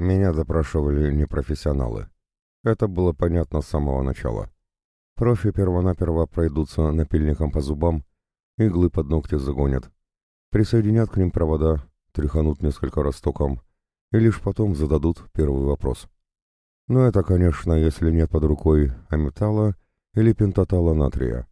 меня допрашивали непрофессионалы. Это было понятно с самого начала. Профи первонаперво пройдутся напильником по зубам, иглы под ногти загонят, присоединят к ним провода, тряханут несколько раз током и лишь потом зададут первый вопрос. Но это, конечно, если нет под рукой аметала или пентатала натрия.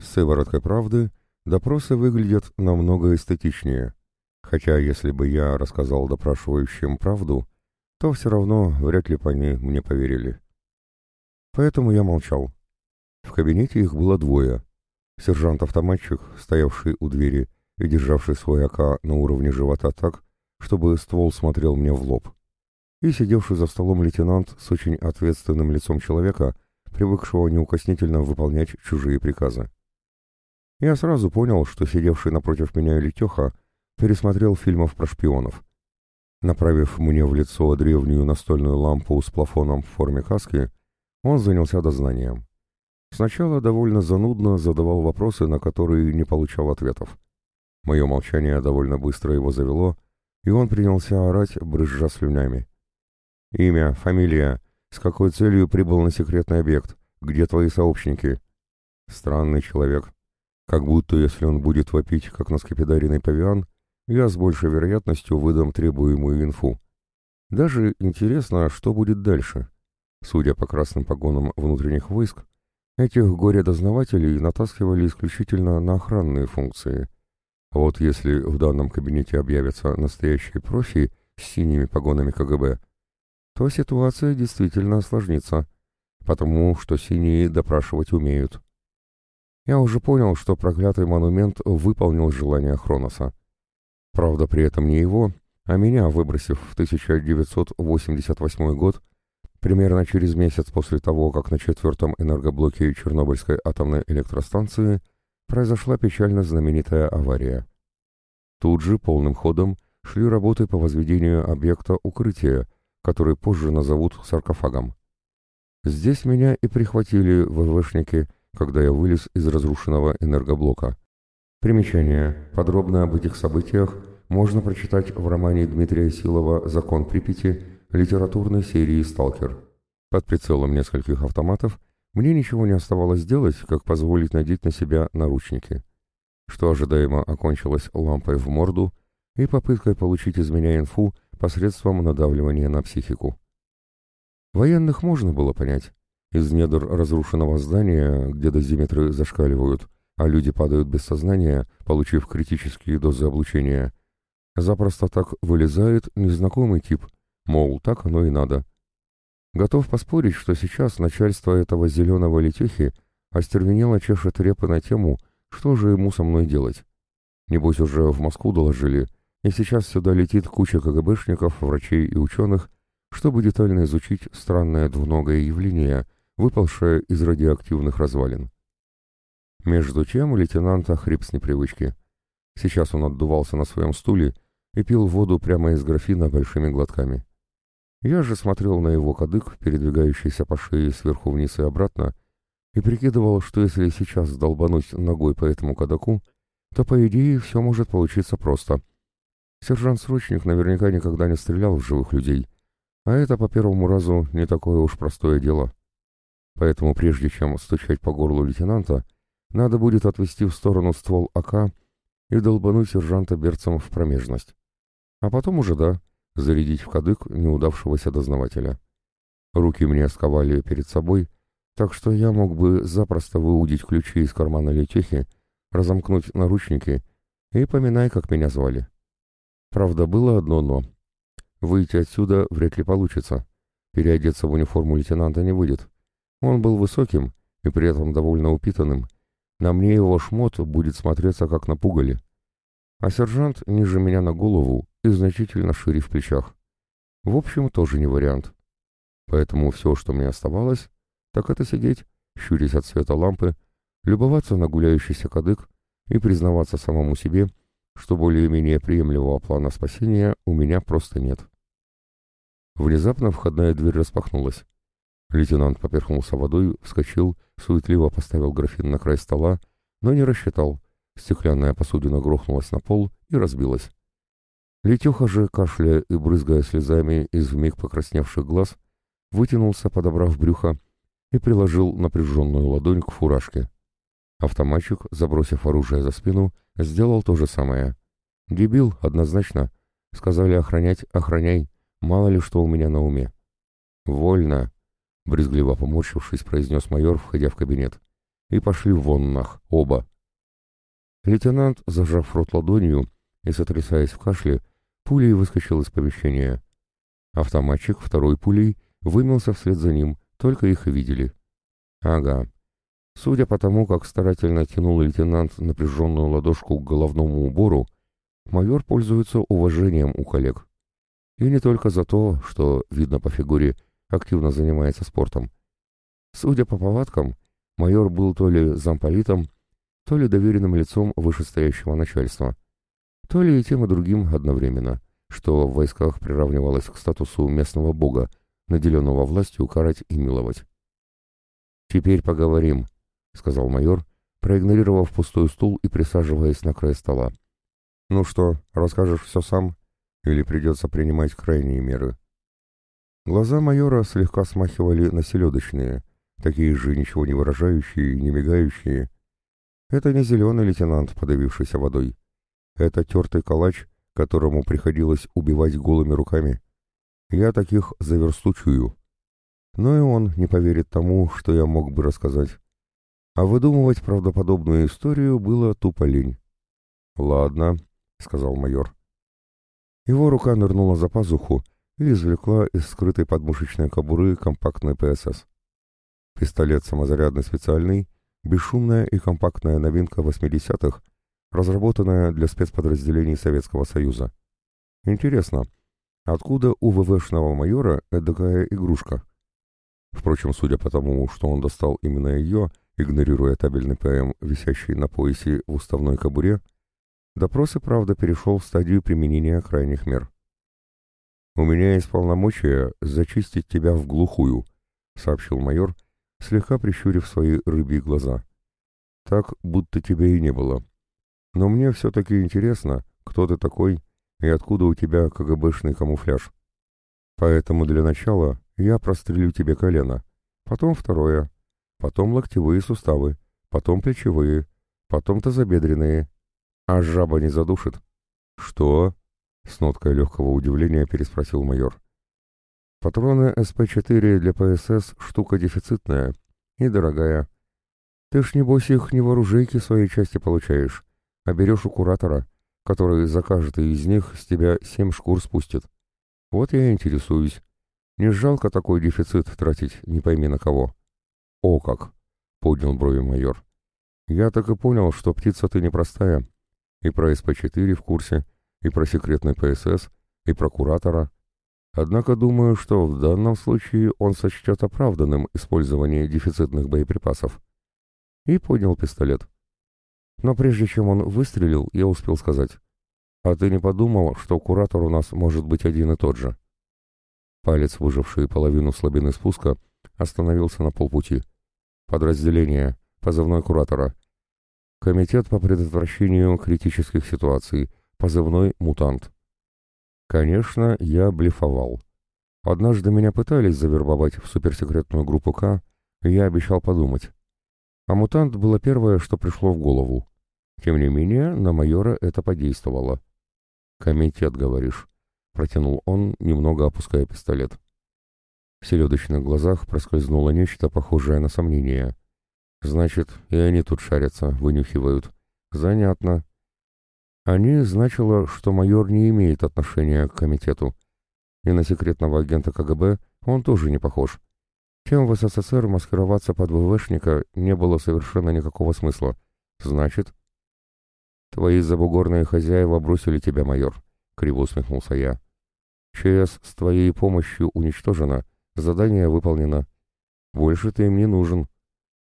С сывороткой правды допросы выглядят намного эстетичнее, хотя если бы я рассказал допрашивающим правду, то все равно вряд ли бы они мне поверили. Поэтому я молчал. В кабинете их было двое. Сержант-автоматчик, стоявший у двери и державший свой АК на уровне живота так, чтобы ствол смотрел мне в лоб, и сидевший за столом лейтенант с очень ответственным лицом человека, привыкшего неукоснительно выполнять чужие приказы. Я сразу понял, что сидевший напротив меня Летеха пересмотрел фильмов про шпионов. Направив мне в лицо древнюю настольную лампу с плафоном в форме каски, он занялся дознанием. Сначала довольно занудно задавал вопросы, на которые не получал ответов. Мое молчание довольно быстро его завело, и он принялся орать, брызжа слюнями. «Имя, фамилия, с какой целью прибыл на секретный объект, где твои сообщники?» Странный человек. Как будто, если он будет вопить, как на скипидаренный павиан, я с большей вероятностью выдам требуемую инфу. Даже интересно, что будет дальше. Судя по красным погонам внутренних войск, этих горе-дознавателей натаскивали исключительно на охранные функции. А вот если в данном кабинете объявятся настоящие профи с синими погонами КГБ, то ситуация действительно осложнится, потому что синие допрашивать умеют. Я уже понял, что проклятый монумент выполнил желание Хроноса. Правда, при этом не его, а меня, выбросив в 1988 год Примерно через месяц после того, как на четвертом энергоблоке Чернобыльской атомной электростанции произошла печально знаменитая авария. Тут же полным ходом шли работы по возведению объекта укрытия, который позже назовут саркофагом. Здесь меня и прихватили ВВшники, когда я вылез из разрушенного энергоблока. Примечание. Подробно об этих событиях можно прочитать в романе Дмитрия Силова «Закон Припяти» литературной серии «Сталкер». Под прицелом нескольких автоматов мне ничего не оставалось делать, как позволить надеть на себя наручники, что ожидаемо окончилось лампой в морду и попыткой получить из меня инфу посредством надавливания на психику. Военных можно было понять. Из недр разрушенного здания, где дозиметры зашкаливают, а люди падают без сознания, получив критические дозы облучения, запросто так вылезает незнакомый тип – Мол, так оно и надо. Готов поспорить, что сейчас начальство этого зеленого летехи остервенело чешет репы на тему, что же ему со мной делать. Небось уже в Москву доложили, и сейчас сюда летит куча КГБшников, врачей и ученых, чтобы детально изучить странное двуногое явление, выпалшее из радиоактивных развалин. Между тем лейтенант охрип с непривычки. Сейчас он отдувался на своем стуле и пил воду прямо из графина большими глотками. Я же смотрел на его кадык, передвигающийся по шее сверху вниз и обратно, и прикидывал, что если сейчас долбануть ногой по этому кадаку, то, по идее, все может получиться просто. Сержант-срочник наверняка никогда не стрелял в живых людей, а это по первому разу не такое уж простое дело. Поэтому прежде чем стучать по горлу лейтенанта, надо будет отвести в сторону ствол АК и долбануть сержанта берцем в промежность. А потом уже да, зарядить в кадык неудавшегося дознавателя. Руки мне сковали перед собой, так что я мог бы запросто выудить ключи из кармана летехи, разомкнуть наручники и поминай, как меня звали. Правда, было одно «но». Выйти отсюда вряд ли получится. Переодеться в униформу лейтенанта не выйдет. Он был высоким и при этом довольно упитанным. На мне его шмот будет смотреться как на пугале. А сержант ниже меня на голову и значительно шире в плечах. В общем, тоже не вариант. Поэтому все, что мне оставалось, так это сидеть, щурясь от света лампы, любоваться на гуляющийся кадык и признаваться самому себе, что более-менее приемлемого плана спасения у меня просто нет. Внезапно входная дверь распахнулась. Лейтенант поперхнулся водой, вскочил, суетливо поставил графин на край стола, но не рассчитал. Стеклянная посудина грохнулась на пол и разбилась. Летеха же, кашляя и брызгая слезами из вмиг покрасневших глаз, вытянулся, подобрав брюхо, и приложил напряженную ладонь к фуражке. Автоматчик, забросив оружие за спину, сделал то же самое. «Дебил, однозначно. Сказали охранять, охраняй. Мало ли что у меня на уме». «Вольно», — брезгливо поморщившись, произнес майор, входя в кабинет. «И пошли вон нах, оба». Лейтенант, зажав рот ладонью и сотрясаясь в кашле, пулей выскочил из помещения. Автоматчик второй пулей вымылся вслед за ним, только их и видели. Ага. Судя по тому, как старательно тянул лейтенант напряженную ладошку к головному убору, майор пользуется уважением у коллег. И не только за то, что, видно по фигуре, активно занимается спортом. Судя по повадкам, майор был то ли замполитом, то ли доверенным лицом вышестоящего начальства, то ли и тем и другим одновременно, что в войсках приравнивалось к статусу местного бога, наделенного властью карать и миловать. «Теперь поговорим», — сказал майор, проигнорировав пустой стул и присаживаясь на край стола. «Ну что, расскажешь все сам? Или придется принимать крайние меры?» Глаза майора слегка смахивали на селедочные, такие же ничего не выражающие не мигающие. Это не зеленый лейтенант, подавившийся водой. Это тертый калач, которому приходилось убивать голыми руками. Я таких заверстучую. Но и он не поверит тому, что я мог бы рассказать. А выдумывать правдоподобную историю было тупо лень. «Ладно», — сказал майор. Его рука нырнула за пазуху и извлекла из скрытой подмышечной кобуры компактный ПСС. Пистолет самозарядный специальный, бесшумная и компактная новинка 80-х, разработанная для спецподразделений Советского Союза. Интересно, Откуда у ВВшного майора эдакая игрушка? Впрочем, судя по тому, что он достал именно ее, игнорируя табельный ПМ, висящий на поясе в уставной кобуре, допрос и правда перешел в стадию применения крайних мер. «У меня есть полномочия зачистить тебя в глухую», — сообщил майор, слегка прищурив свои рыбьи глаза. «Так, будто тебя и не было. Но мне все-таки интересно, кто ты такой и откуда у тебя КГБшный камуфляж. Поэтому для начала я прострелю тебе колено, потом второе, потом локтевые суставы, потом плечевые, потом тазобедренные. А жаба не задушит? Что? С ноткой легкого удивления переспросил майор. Патроны СП-4 для ПСС штука дефицитная и дорогая. Ты ж, небось, их не в оружейке своей части получаешь, а берешь у куратора, который за каждый из них с тебя семь шкур спустит. Вот я интересуюсь. Не жалко такой дефицит тратить, не пойми на кого. О как! — поднял брови майор. Я так и понял, что птица ты непростая. И про СП-4 в курсе, и про секретный ПСС, и про куратора. Однако думаю, что в данном случае он сочтет оправданным использование дефицитных боеприпасов. И поднял пистолет. Но прежде чем он выстрелил, я успел сказать. «А ты не подумал, что куратор у нас может быть один и тот же?» Палец, выживший половину слабины спуска, остановился на полпути. «Подразделение. Позывной куратора. Комитет по предотвращению критических ситуаций. Позывной «Мутант». Конечно, я блефовал. Однажды меня пытались завербовать в суперсекретную группу К, и я обещал подумать. А мутант было первое, что пришло в голову. Тем не менее, на майора это подействовало. «Комитет, говоришь», — протянул он, немного опуская пистолет. В селедочных глазах проскользнуло нечто похожее на сомнение. «Значит, и они тут шарятся, вынюхивают. Занятно». «Они» значило, что майор не имеет отношения к комитету. И на секретного агента КГБ он тоже не похож. Чем в СССР маскироваться под ВВшника не было совершенно никакого смысла. Значит... «Твои забугорные хозяева бросили тебя, майор», — криво усмехнулся я. «ЧС с твоей помощью уничтожена, задание выполнено. Больше ты им не нужен.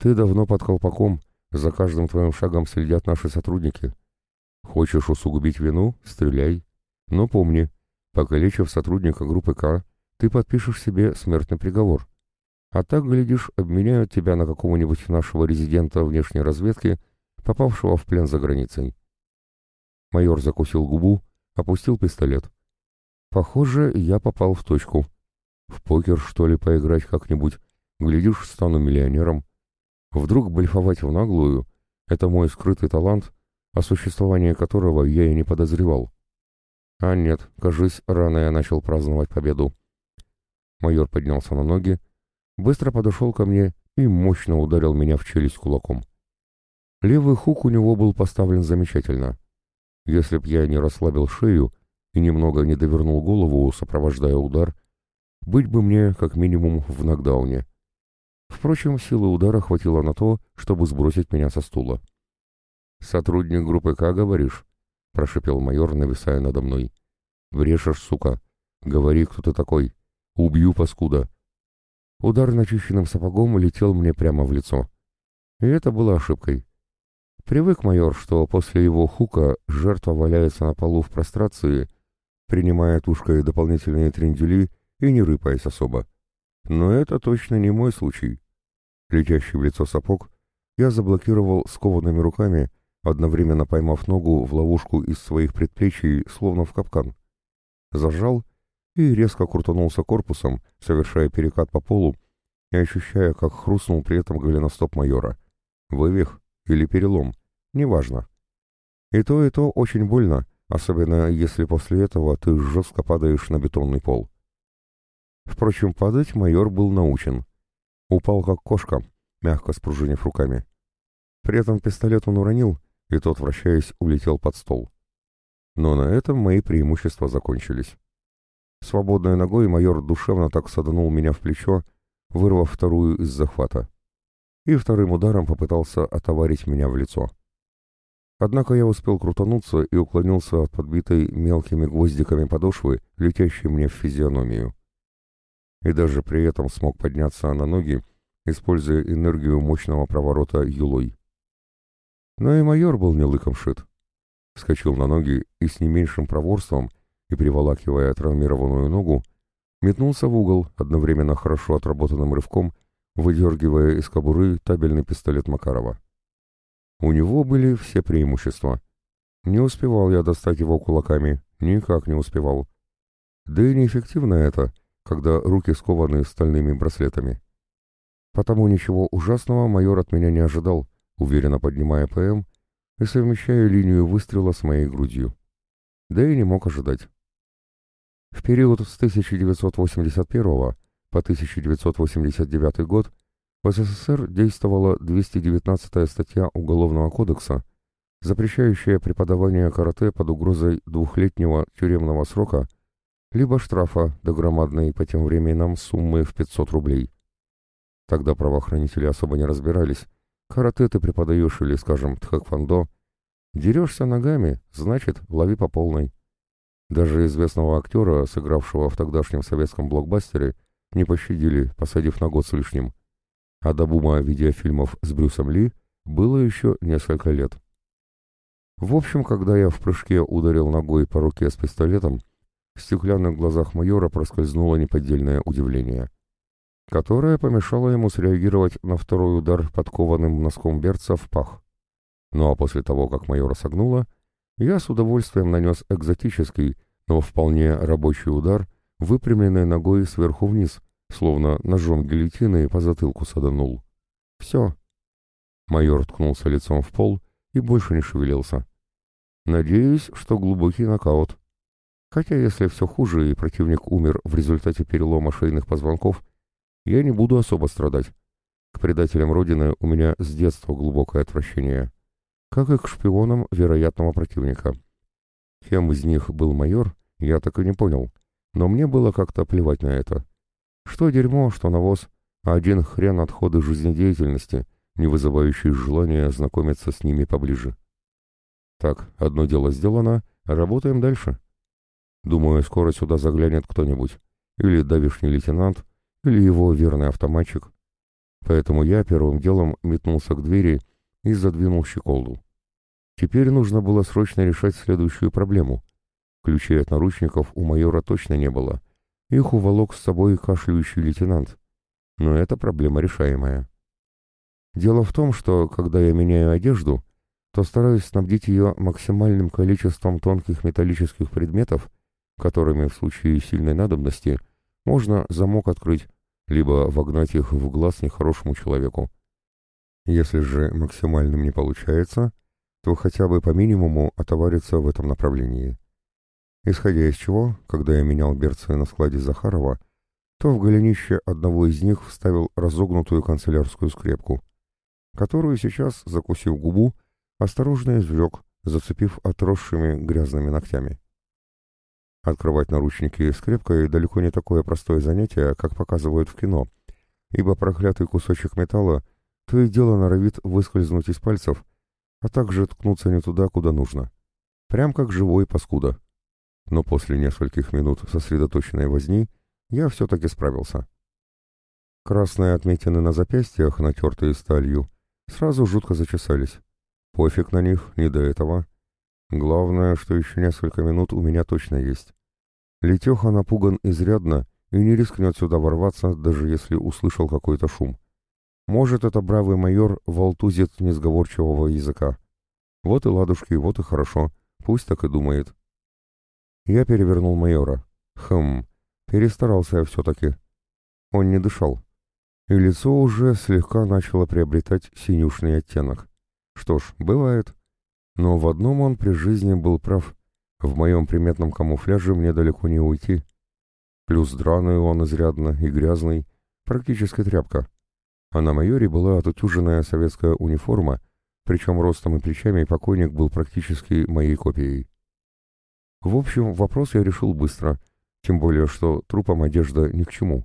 Ты давно под колпаком, за каждым твоим шагом следят наши сотрудники. Хочешь усугубить вину — стреляй. Но помни, покалечив сотрудника группы К, ты подпишешь себе смертный приговор. А так, глядишь, обменяют тебя на какого-нибудь нашего резидента внешней разведки, попавшего в плен за границей. Майор закусил губу, опустил пистолет. Похоже, я попал в точку. В покер, что ли, поиграть как-нибудь? Глядишь, стану миллионером. Вдруг блефовать в наглую — это мой скрытый талант, о существовании которого я и не подозревал. А нет, кажись, рано я начал праздновать победу. Майор поднялся на ноги, быстро подошел ко мне и мощно ударил меня в челюсть кулаком. Левый хук у него был поставлен замечательно. Если б я не расслабил шею и немного не довернул голову, сопровождая удар, быть бы мне как минимум в нокдауне. Впрочем, силы удара хватило на то, чтобы сбросить меня со стула. «Сотрудник группы К, говоришь?» — прошипел майор, нависая надо мной. «Брешешь, сука! Говори, кто ты такой! Убью, паскуда!» Удар начищенным сапогом летел мне прямо в лицо. И это было ошибкой. Привык майор, что после его хука жертва валяется на полу в прострации, принимая тушкой дополнительные трендюли и не рыпаясь особо. Но это точно не мой случай. Летящий в лицо сапог я заблокировал скованными руками, одновременно поймав ногу в ловушку из своих предплечий, словно в капкан. Зажал и резко крутанулся корпусом, совершая перекат по полу и ощущая, как хрустнул при этом голеностоп майора. Вывих или перелом, неважно. И то, и то очень больно, особенно если после этого ты жестко падаешь на бетонный пол. Впрочем, падать майор был научен. Упал как кошка, мягко спружинив руками. При этом пистолет он уронил, и тот, вращаясь, улетел под стол. Но на этом мои преимущества закончились. Свободной ногой майор душевно так саданул меня в плечо, вырвав вторую из захвата. И вторым ударом попытался отоварить меня в лицо. Однако я успел крутануться и уклонился от подбитой мелкими гвоздиками подошвы, летящей мне в физиономию. И даже при этом смог подняться на ноги, используя энергию мощного проворота юлой. Но и майор был не лыком шит. Вскочил на ноги и с не меньшим проворством, и приволакивая травмированную ногу, метнулся в угол, одновременно хорошо отработанным рывком, выдергивая из кобуры табельный пистолет Макарова. У него были все преимущества. Не успевал я достать его кулаками, никак не успевал. Да и неэффективно это, когда руки скованы стальными браслетами. Потому ничего ужасного майор от меня не ожидал, уверенно поднимая ПМ и совмещая линию выстрела с моей грудью. Да и не мог ожидать. В период с 1981 по 1989 год в СССР действовала 219 статья Уголовного кодекса, запрещающая преподавание карате под угрозой двухлетнего тюремного срока либо штрафа до громадной по тем временам суммы в 500 рублей. Тогда правоохранители особо не разбирались, Карате ты преподаешь или, скажем, тхэквондо. Дерешься ногами, значит, лови по полной. Даже известного актера, сыгравшего в тогдашнем советском блокбастере, не пощадили, посадив на год с лишним. А до бума видеофильмов с Брюсом Ли было еще несколько лет. В общем, когда я в прыжке ударил ногой по руке с пистолетом, в стеклянных глазах майора проскользнуло неподдельное удивление которая помешала ему среагировать на второй удар подкованным носком берца в пах. Ну а после того, как майора согнуло, я с удовольствием нанес экзотический, но вполне рабочий удар, выпрямленной ногой сверху вниз, словно ножом гильотины по затылку саданул. Все. Майор ткнулся лицом в пол и больше не шевелился. Надеюсь, что глубокий нокаут. Хотя если все хуже и противник умер в результате перелома шейных позвонков, я не буду особо страдать. К предателям Родины у меня с детства глубокое отвращение, как и к шпионам вероятного противника. Кем из них был майор, я так и не понял, но мне было как-то плевать на это. Что дерьмо, что навоз, а один хрен отходы жизнедеятельности, не вызывающий желания знакомиться с ними поближе. Так, одно дело сделано, работаем дальше. Думаю, скоро сюда заглянет кто-нибудь. Или давишний лейтенант, или его верный автоматчик. Поэтому я первым делом метнулся к двери и задвинул щеколду. Теперь нужно было срочно решать следующую проблему. Ключей от наручников у майора точно не было. Их уволок с собой кашляющий лейтенант. Но это проблема решаемая. Дело в том, что, когда я меняю одежду, то стараюсь снабдить ее максимальным количеством тонких металлических предметов, которыми в случае сильной надобности можно замок открыть, либо вогнать их в глаз нехорошему человеку. Если же максимальным не получается, то хотя бы по минимуму отовариться в этом направлении. Исходя из чего, когда я менял берцы на складе Захарова, то в голенище одного из них вставил разогнутую канцелярскую скрепку, которую сейчас, закусив губу, осторожно извлек, зацепив отросшими грязными ногтями. Открывать наручники скрепкой далеко не такое простое занятие, как показывают в кино, ибо проклятый кусочек металла то и дело норовит выскользнуть из пальцев, а также ткнуться не туда, куда нужно. Прям как живой паскуда. Но после нескольких минут сосредоточенной возни я все-таки справился. Красные отметины на запястьях, натертые сталью, сразу жутко зачесались. Пофиг на них, не до этого. Главное, что еще несколько минут у меня точно есть. Летеха напуган изрядно и не рискнет сюда ворваться, даже если услышал какой-то шум. Может, это бравый майор волтузит несговорчивого языка. Вот и ладушки, вот и хорошо. Пусть так и думает. Я перевернул майора. Хм, Перестарался я все-таки. Он не дышал. И лицо уже слегка начало приобретать синюшный оттенок. Что ж, бывает. Но в одном он при жизни был прав. В моем приметном камуфляже мне далеко не уйти. Плюс драный он изрядно и грязный, практически тряпка. А на майоре была отутюженная советская униформа, причем ростом и плечами покойник был практически моей копией. В общем, вопрос я решил быстро — тем более, что трупам одежда ни к чему.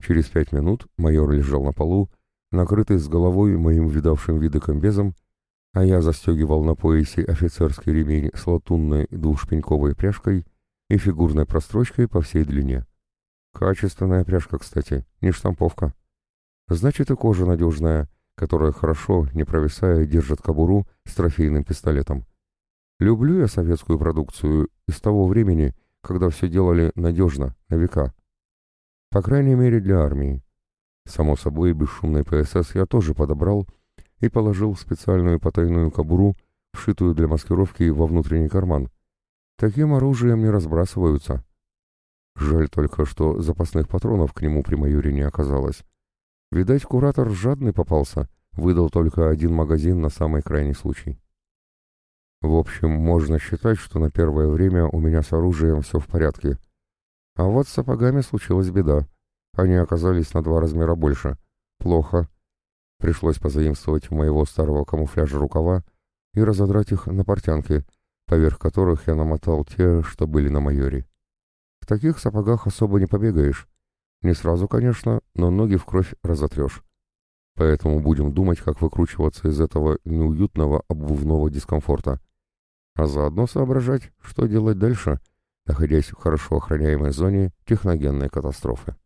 Через пять минут майор лежал на полу, накрытый с головой моим видавшим виды комбезом, а я застегивал на поясе офицерский ремень с латунной двухшпеньковой пряжкой и фигурной прострочкой по всей длине. Качественная пряжка, кстати, не штамповка. Значит, и кожа надежная, которая хорошо, не провисая, держит кобуру с трофейным пистолетом. Люблю я советскую продукцию из того времени, когда все делали надежно, на века. По крайней мере для армии. Само собой, бесшумный ПСС я тоже подобрал и положил в специальную потайную кобуру, вшитую для маскировки во внутренний карман. Таким оружием не разбрасываются. Жаль только, что запасных патронов к нему при майоре не оказалось. Видать, куратор жадный попался, выдал только один магазин на самый крайний случай. В общем, можно считать, что на первое время у меня с оружием все в порядке. А вот с сапогами случилась беда. Они оказались на два размера больше. Плохо. Пришлось позаимствовать у моего старого камуфляжа рукава и разодрать их на портянки, поверх которых я намотал те, что были на майоре. В таких сапогах особо не побегаешь. Не сразу, конечно, но ноги в кровь разотрешь. Поэтому будем думать, как выкручиваться из этого неуютного обувного дискомфорта а заодно соображать, что делать дальше, находясь в хорошо охраняемой зоне техногенной катастрофы.